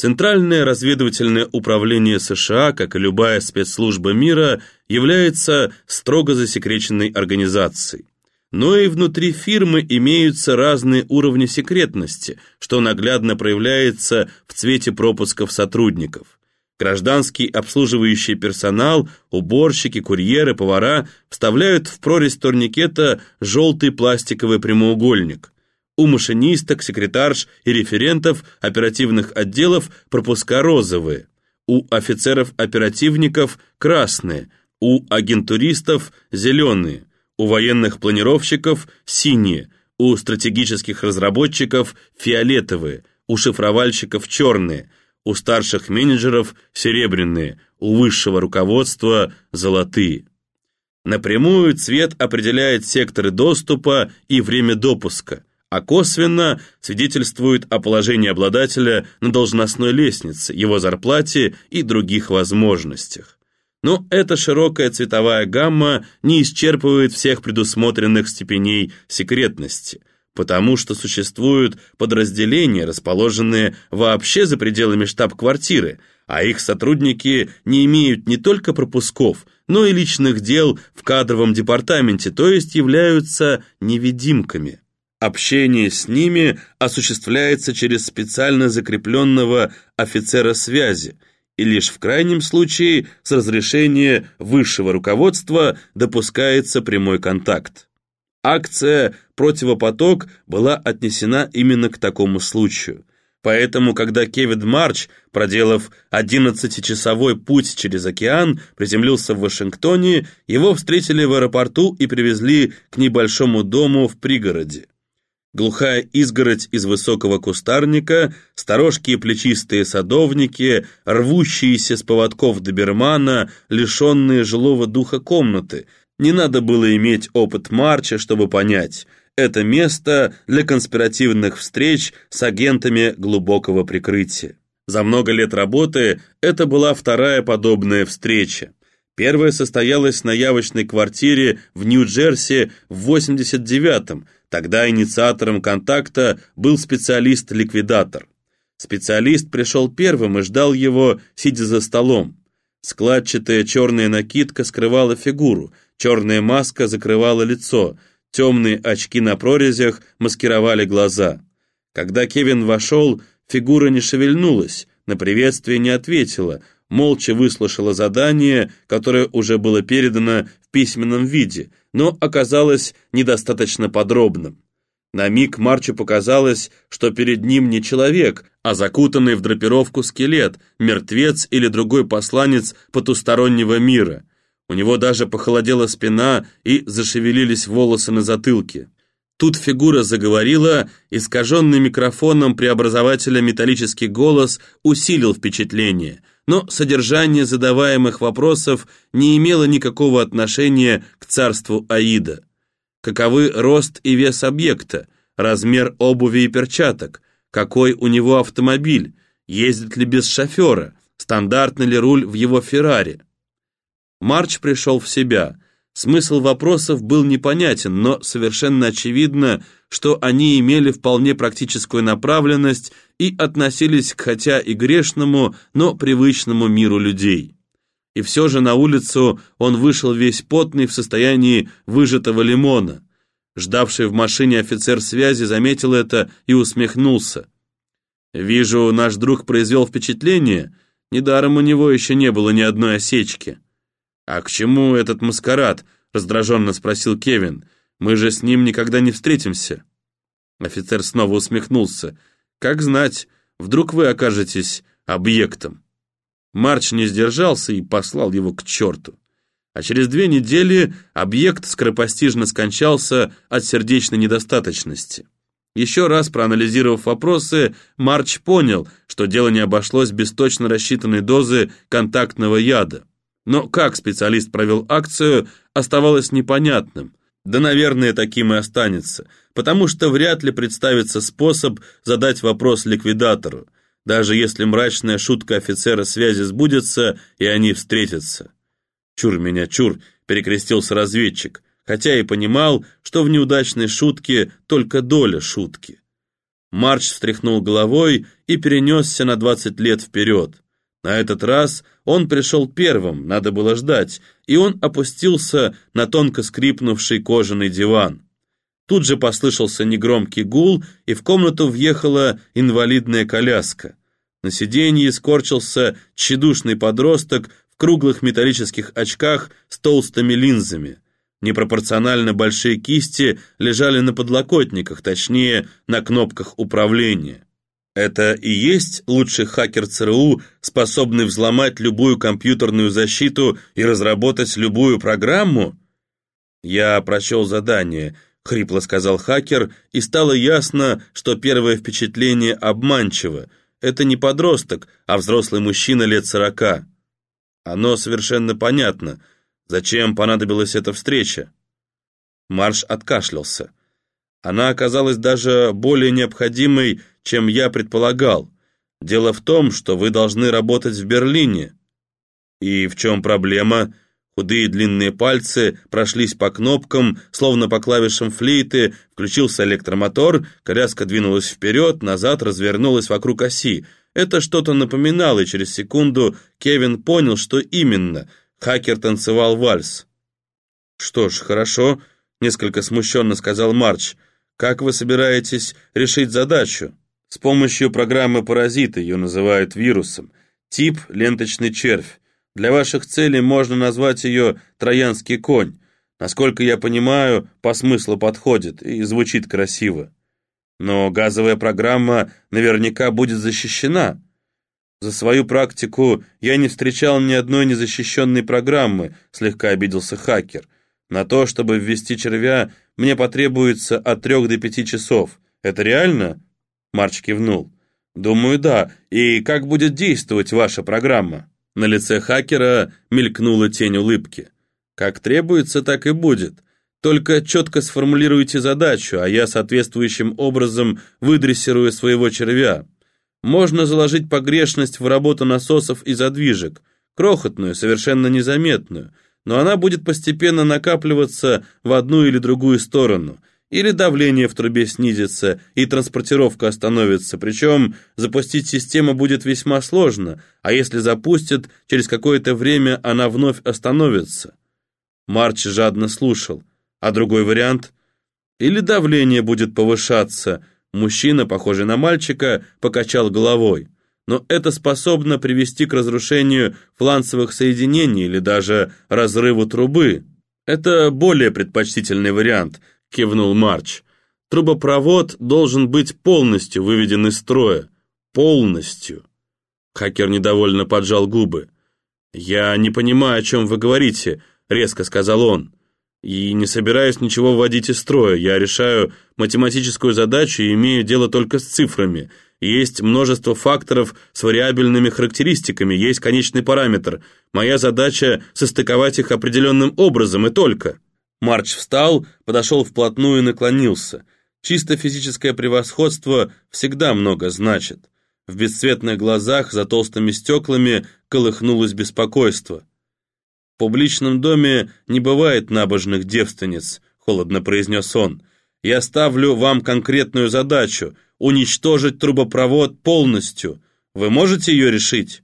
Центральное разведывательное управление США, как и любая спецслужба мира, является строго засекреченной организацией. Но и внутри фирмы имеются разные уровни секретности, что наглядно проявляется в цвете пропусков сотрудников. Гражданский обслуживающий персонал, уборщики, курьеры, повара вставляют в прорезь турникета желтый пластиковый прямоугольник. У машинисток, секретарш и референтов оперативных отделов пропуска розовые. У офицеров-оперативников красные, у агентуристов зеленые, у военных планировщиков синие, у стратегических разработчиков фиолетовые, у шифровальщиков черные – у старших менеджеров серебряные, у высшего руководства золотые. Напрямую цвет определяет секторы доступа и время допуска, а косвенно свидетельствует о положении обладателя на должностной лестнице, его зарплате и других возможностях. Но эта широкая цветовая гамма не исчерпывает всех предусмотренных степеней секретности – потому что существуют подразделения, расположенные вообще за пределами штаб-квартиры, а их сотрудники не имеют не только пропусков, но и личных дел в кадровом департаменте, то есть являются невидимками. Общение с ними осуществляется через специально закрепленного офицера связи, и лишь в крайнем случае с разрешения высшего руководства допускается прямой контакт. Акция «Противопоток» была отнесена именно к такому случаю. Поэтому, когда Кевин Марч, проделав 11-часовой путь через океан, приземлился в Вашингтоне, его встретили в аэропорту и привезли к небольшому дому в пригороде. Глухая изгородь из высокого кустарника, сторожкие плечистые садовники, рвущиеся с поводков добермана, лишенные жилого духа комнаты – не надо было иметь опыт марча, чтобы понять, это место для конспиративных встреч с агентами глубокого прикрытия. За много лет работы это была вторая подобная встреча. Первая состоялась на явочной квартире в Нью-Джерси в 89-м, тогда инициатором контакта был специалист-ликвидатор. Специалист пришел первым и ждал его, сидя за столом. Складчатая черная накидка скрывала фигуру, черная маска закрывала лицо, темные очки на прорезях маскировали глаза. Когда Кевин вошел, фигура не шевельнулась, на приветствие не ответила, молча выслушала задание, которое уже было передано в письменном виде, но оказалось недостаточно подробным. На миг Марчу показалось, что перед ним не человек, а закутанный в драпировку скелет, мертвец или другой посланец потустороннего мира. У него даже похолодела спина и зашевелились волосы на затылке. Тут фигура заговорила, искаженный микрофоном преобразователя металлический голос усилил впечатление, но содержание задаваемых вопросов не имело никакого отношения к царству Аида. Каковы рост и вес объекта, размер обуви и перчаток, какой у него автомобиль, ездит ли без шофера, стандартный ли руль в его Феррари. Марч пришел в себя. Смысл вопросов был непонятен, но совершенно очевидно, что они имели вполне практическую направленность и относились к хотя и грешному, но привычному миру людей. И все же на улицу он вышел весь потный в состоянии выжатого лимона. Ждавший в машине офицер связи заметил это и усмехнулся. «Вижу, наш друг произвел впечатление. Недаром у него еще не было ни одной осечки». «А к чему этот маскарад?» — раздраженно спросил Кевин. «Мы же с ним никогда не встретимся». Офицер снова усмехнулся. «Как знать, вдруг вы окажетесь объектом». Марч не сдержался и послал его к черту. А через две недели объект скоропостижно скончался от сердечной недостаточности. Еще раз проанализировав вопросы, Марч понял, что дело не обошлось без точно рассчитанной дозы контактного яда. Но как специалист провел акцию, оставалось непонятным. Да, наверное, таким и останется, потому что вряд ли представится способ задать вопрос ликвидатору, даже если мрачная шутка офицера связи сбудется, и они встретятся. «Чур меня, чур!» — перекрестился разведчик, хотя и понимал, что в неудачной шутке только доля шутки. Марч встряхнул головой и перенесся на 20 лет вперед. На этот раз он пришел первым, надо было ждать, и он опустился на тонко скрипнувший кожаный диван. Тут же послышался негромкий гул, и в комнату въехала инвалидная коляска. На сиденье скорчился тщедушный подросток в круглых металлических очках с толстыми линзами. Непропорционально большие кисти лежали на подлокотниках, точнее, на кнопках управления. Это и есть лучший хакер ЦРУ, способный взломать любую компьютерную защиту и разработать любую программу? Я прочел задание, хрипло сказал хакер, и стало ясно, что первое впечатление обманчиво. Это не подросток, а взрослый мужчина лет сорока. Оно совершенно понятно. Зачем понадобилась эта встреча? Марш откашлялся. Она оказалась даже более необходимой, чем я предполагал. Дело в том, что вы должны работать в Берлине. И в чем проблема? Худые длинные пальцы прошлись по кнопкам, словно по клавишам флейты, включился электромотор, коляска двинулась вперед, назад развернулась вокруг оси. Это что-то напоминало, и через секунду Кевин понял, что именно. Хакер танцевал вальс. «Что ж, хорошо», — несколько смущенно сказал Марч. «Как вы собираетесь решить задачу?» С помощью программы «Паразит» ее называют вирусом. Тип – ленточный червь. Для ваших целей можно назвать ее «троянский конь». Насколько я понимаю, по смыслу подходит и звучит красиво. Но газовая программа наверняка будет защищена. За свою практику я не встречал ни одной незащищенной программы, слегка обиделся хакер. На то, чтобы ввести червя, мне потребуется от трех до пяти часов. Это реально? Марч кивнул. «Думаю, да. И как будет действовать ваша программа?» На лице хакера мелькнула тень улыбки. «Как требуется, так и будет. Только четко сформулируйте задачу, а я соответствующим образом выдрессирую своего червя. Можно заложить погрешность в работу насосов и задвижек, крохотную, совершенно незаметную, но она будет постепенно накапливаться в одну или другую сторону – или давление в трубе снизится, и транспортировка остановится, причем запустить систему будет весьма сложно, а если запустят, через какое-то время она вновь остановится. Марч жадно слушал. А другой вариант? Или давление будет повышаться. Мужчина, похожий на мальчика, покачал головой. Но это способно привести к разрушению фланцевых соединений или даже разрыву трубы. Это более предпочтительный вариант – кивнул Марч. Трубопровод должен быть полностью выведен из строя. Полностью. Хакер недовольно поджал губы. «Я не понимаю, о чем вы говорите», — резко сказал он. «И не собираюсь ничего вводить из строя. Я решаю математическую задачу и имею дело только с цифрами. Есть множество факторов с вариабельными характеристиками, есть конечный параметр. Моя задача — состыковать их определенным образом и только». Марч встал, подошел вплотную и наклонился. Чисто физическое превосходство всегда много значит. В бесцветных глазах за толстыми стеклами колыхнулось беспокойство. «В публичном доме не бывает набожных девственниц», — холодно произнес он. «Я ставлю вам конкретную задачу — уничтожить трубопровод полностью. Вы можете ее решить?»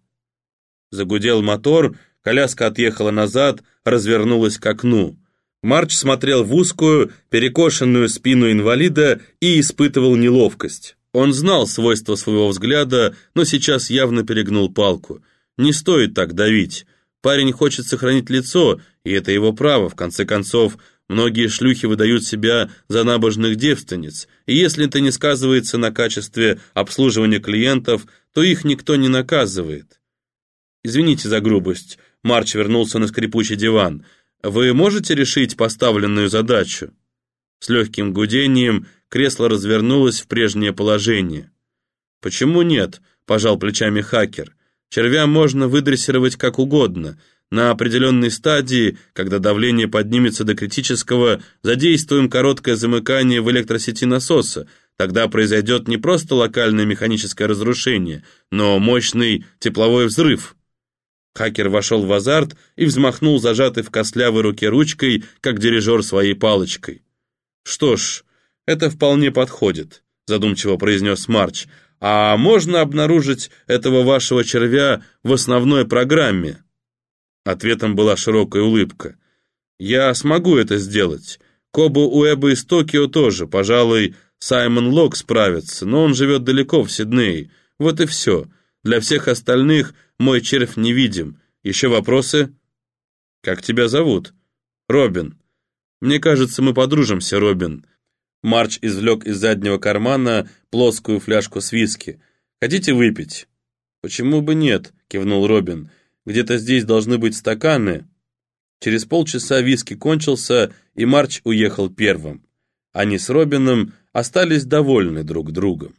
Загудел мотор, коляска отъехала назад, развернулась к окну. Марч смотрел в узкую, перекошенную спину инвалида и испытывал неловкость. Он знал свойства своего взгляда, но сейчас явно перегнул палку. Не стоит так давить. Парень хочет сохранить лицо, и это его право, в конце концов. Многие шлюхи выдают себя за набожных девственниц, и если это не сказывается на качестве обслуживания клиентов, то их никто не наказывает. Извините за грубость. Марч вернулся на скрипучий диван. Вы можете решить поставленную задачу?» С легким гудением кресло развернулось в прежнее положение. «Почему нет?» – пожал плечами хакер. «Червя можно выдрессировать как угодно. На определенной стадии, когда давление поднимется до критического, задействуем короткое замыкание в электросети насоса. Тогда произойдет не просто локальное механическое разрушение, но мощный тепловой взрыв». Хакер вошел в азарт и взмахнул зажатой в костлявой руке ручкой, как дирижер своей палочкой. Что ж, это вполне подходит. задумчиво произнес Марч. «А можно обнаружить этого вашего червя в основной программе?» Ответом была широкая улыбка. «Я смогу это сделать. Кобу Уэба из Токио тоже. Пожалуй, Саймон Лок справится, но он живет далеко, в Сиднее. Вот и все. Для всех остальных мой червь невидим. Еще вопросы?» «Как тебя зовут?» «Робин». «Мне кажется, мы подружимся, Робин». Марч извлек из заднего кармана плоскую фляжку с виски. «Хотите выпить?» «Почему бы нет?» — кивнул Робин. «Где-то здесь должны быть стаканы». Через полчаса виски кончился, и Марч уехал первым. Они с Робином остались довольны друг другом.